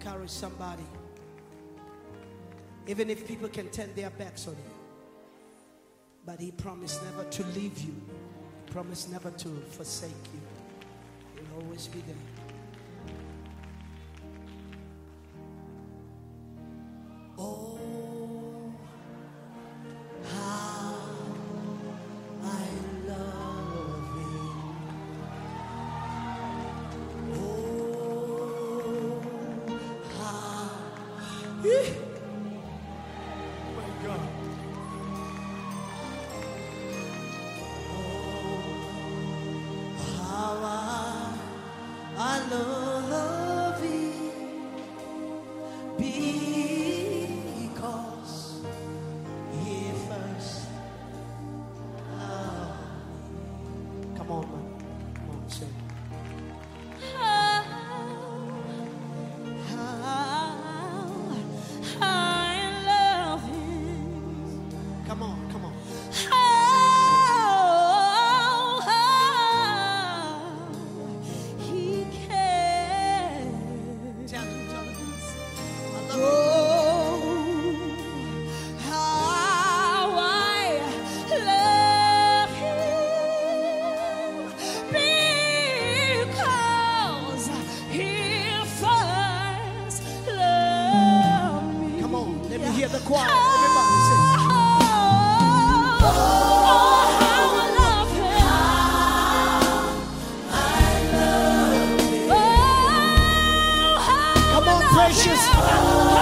encourage somebody. Even if people can turn their backs on you. But he promised never to leave you. He promised never to forsake you. He'll always be there. Eh. Let me hear the choir. Everybody sing. Come on, precious. Say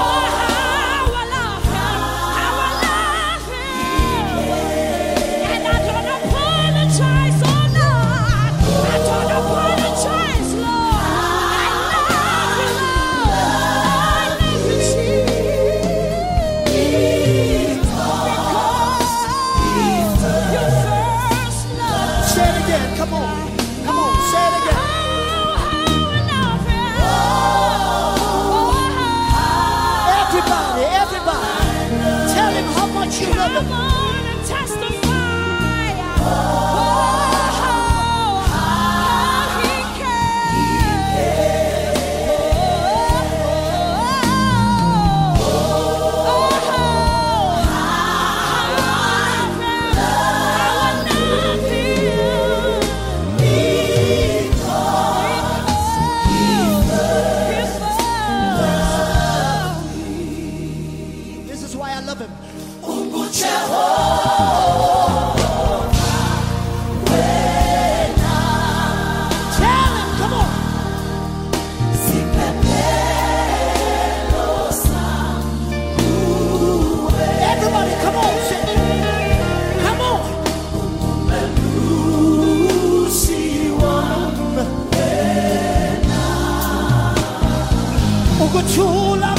ukuthula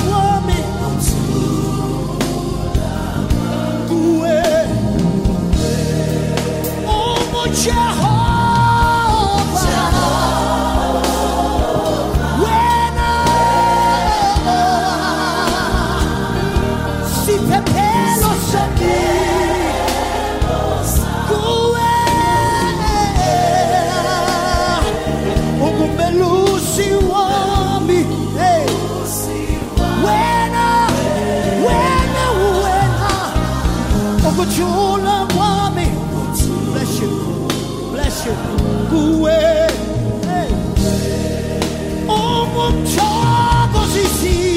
ukuthula kwami bless you. Bless you. Hey. ungumthokozisi wena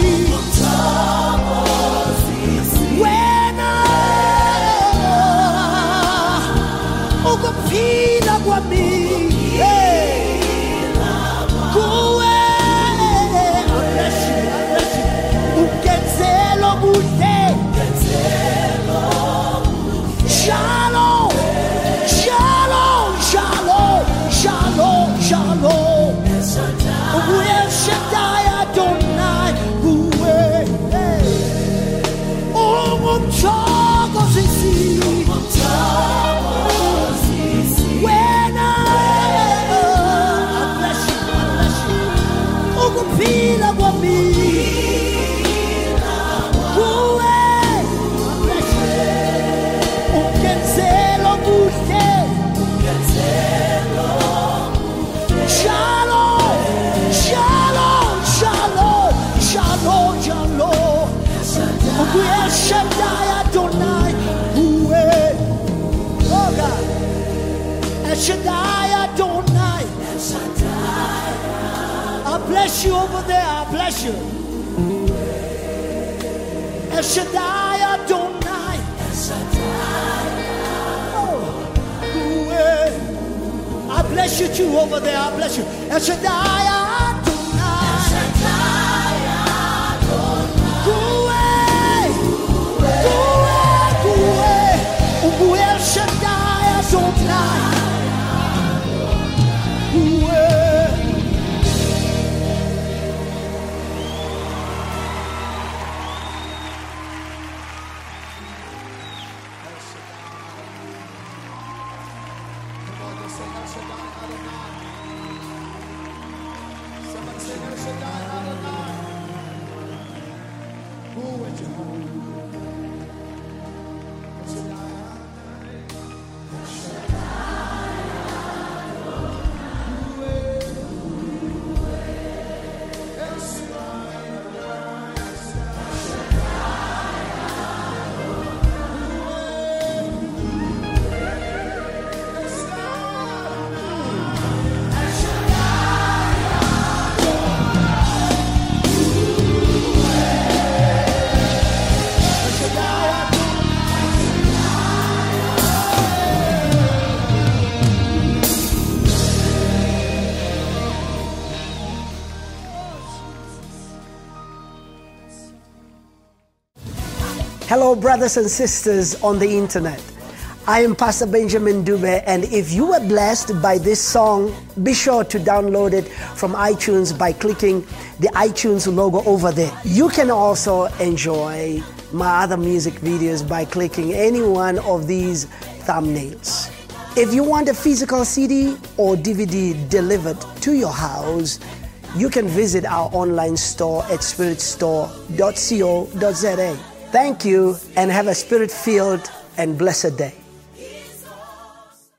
冲！We El Shaddai Adonai Ruhe. Oh God. El I bless you over there. I bless you. El Shaddai Adonai. El Shaddai. Oh. I bless you too over there. I bless you. El Shaddai Shaddai Adonai. Who is Jehovah? Hello, brothers and sisters on the internet. I am Pastor Benjamin Dube, and if you were blessed by this song, be sure to download it from iTunes by clicking the iTunes logo over there. You can also enjoy my other music videos by clicking any one of these thumbnails. If you want a physical CD or DVD delivered to your house, you can visit our online store at spiritstore.co.za. Thank you and have a spirit filled and blessed day.